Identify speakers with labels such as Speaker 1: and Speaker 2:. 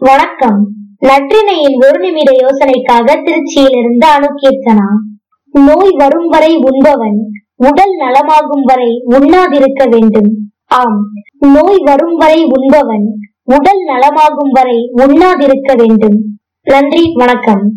Speaker 1: வணக்கம். நற்றினையின் ஒரு நிமிட யோசனைக்காக திருச்சியிலிருந்து அணுகீர்த்தனா நோய் வரும் வரை உண்பவன் உடல் நலமாகும் வரை உண்ணாதிருக்க வேண்டும். ஆம் நோய் வரும் வரை உண்பவன் உடல் நலமாகும் வரை உண்ணாதிருக்க வேண்டும். நன்றி வணக்கம்.